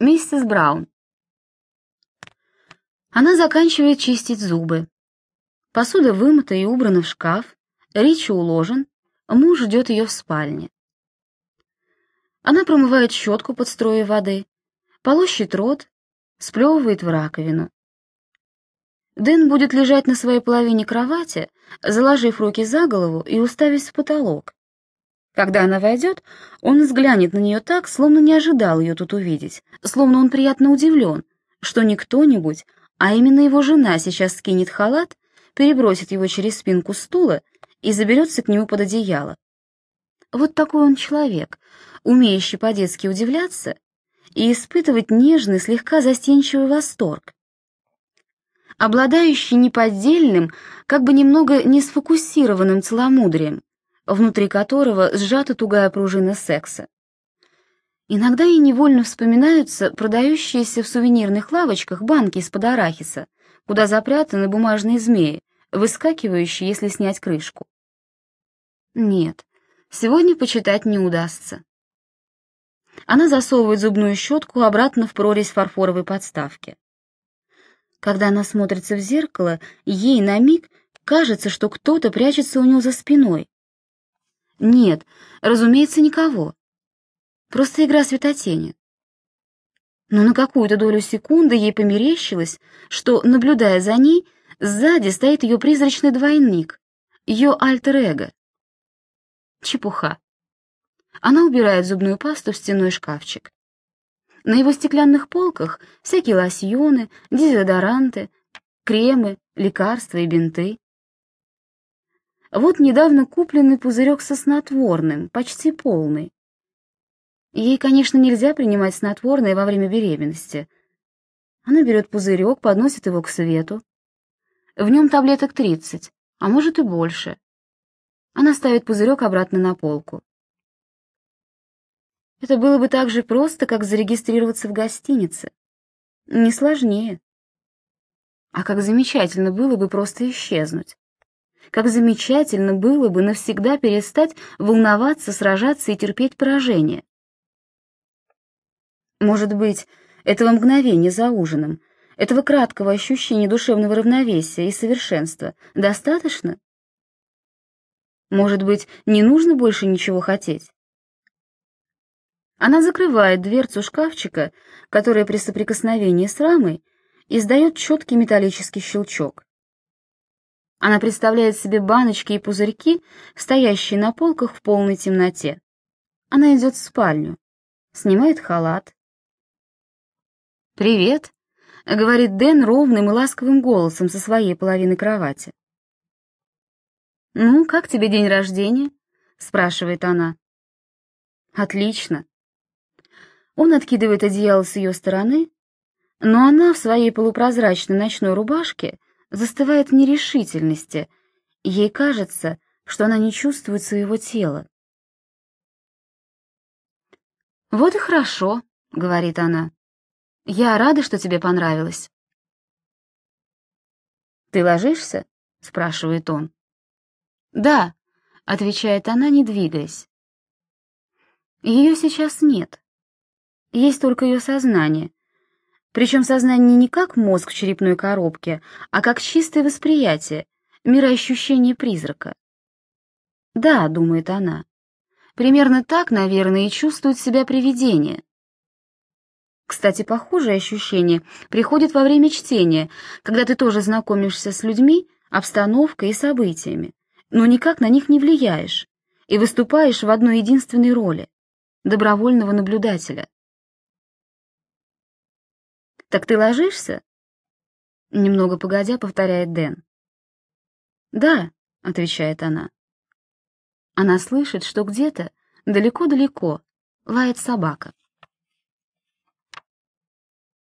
Миссис Браун. Она заканчивает чистить зубы. Посуда вымыта и убрана в шкаф, Ричи уложен, муж ждет ее в спальне. Она промывает щетку под строей воды, полощет рот, сплевывает в раковину. Дэн будет лежать на своей половине кровати, заложив руки за голову и уставясь в потолок. Когда она войдет, он взглянет на нее так, словно не ожидал ее тут увидеть, словно он приятно удивлен, что не кто-нибудь, а именно его жена сейчас скинет халат, перебросит его через спинку стула и заберется к нему под одеяло. Вот такой он человек, умеющий по-детски удивляться и испытывать нежный, слегка застенчивый восторг. Обладающий неподдельным, как бы немного несфокусированным целомудрием, внутри которого сжата тугая пружина секса. Иногда ей невольно вспоминаются продающиеся в сувенирных лавочках банки из-под арахиса, куда запрятаны бумажные змеи, выскакивающие, если снять крышку. Нет, сегодня почитать не удастся. Она засовывает зубную щетку обратно в прорезь фарфоровой подставки. Когда она смотрится в зеркало, ей на миг кажется, что кто-то прячется у нее за спиной. Нет, разумеется, никого. Просто игра светотени. Но на какую-то долю секунды ей померещилось, что, наблюдая за ней, сзади стоит ее призрачный двойник, ее альтер-эго. Чепуха. Она убирает зубную пасту в стенной шкафчик. На его стеклянных полках всякие лосьоны, дезодоранты, кремы, лекарства и бинты. Вот недавно купленный пузырек со снотворным, почти полный. Ей, конечно, нельзя принимать снотворное во время беременности. Она берет пузырек, подносит его к свету. В нем таблеток 30, а может и больше. Она ставит пузырек обратно на полку. Это было бы так же просто, как зарегистрироваться в гостинице. Не сложнее. А как замечательно было бы просто исчезнуть. Как замечательно было бы навсегда перестать волноваться, сражаться и терпеть поражение. Может быть, этого мгновения за ужином, этого краткого ощущения душевного равновесия и совершенства достаточно? Может быть, не нужно больше ничего хотеть? Она закрывает дверцу шкафчика, которая при соприкосновении с рамой издает четкий металлический щелчок. Она представляет себе баночки и пузырьки, стоящие на полках в полной темноте. Она идет в спальню, снимает халат. «Привет», — говорит Дэн ровным и ласковым голосом со своей половины кровати. «Ну, как тебе день рождения?» — спрашивает она. «Отлично». Он откидывает одеяло с ее стороны, но она в своей полупрозрачной ночной рубашке застывает в нерешительности, ей кажется, что она не чувствует своего тела. «Вот и хорошо», — говорит она. «Я рада, что тебе понравилось». «Ты ложишься?» — спрашивает он. «Да», — отвечает она, не двигаясь. Ее сейчас нет. Есть только ее сознание, причем сознание не как мозг в черепной коробке, а как чистое восприятие, мироощущение призрака. «Да», — думает она, — «примерно так, наверное, и чувствует себя привидение». Кстати, похожее ощущение приходит во время чтения, когда ты тоже знакомишься с людьми, обстановкой и событиями, но никак на них не влияешь и выступаешь в одной единственной роли — добровольного наблюдателя. «Так ты ложишься?» Немного погодя, повторяет Дэн. «Да», — отвечает она. Она слышит, что где-то, далеко-далеко, лает собака.